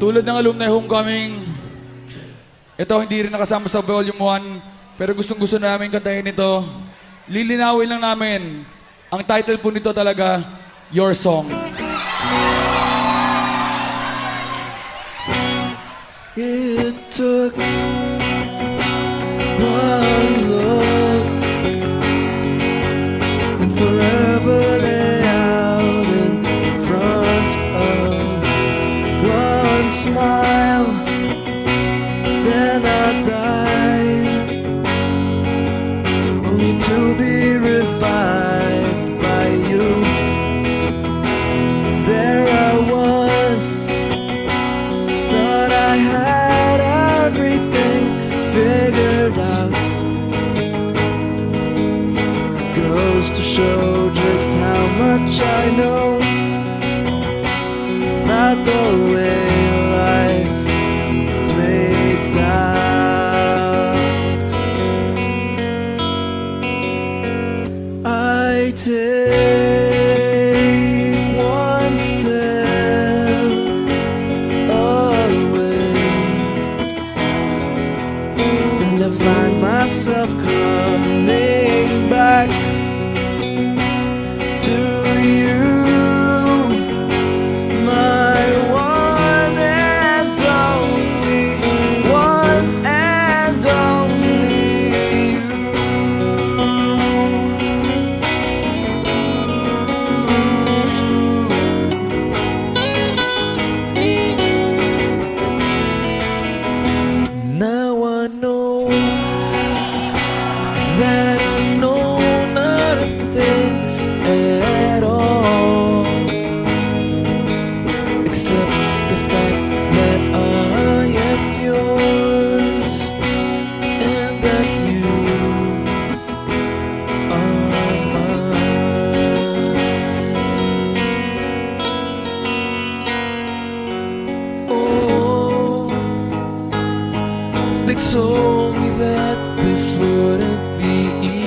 Tulad ng alumni homecoming, ito hindi rin nakasama sa volume 1, pero gustong gusto namin kantahin ito. Lilinawin lang namin, ang title po nito talaga, Your Song. It took one goes to show just how much I know about the way life plays out. I take. they told me that this wouldn't be easy.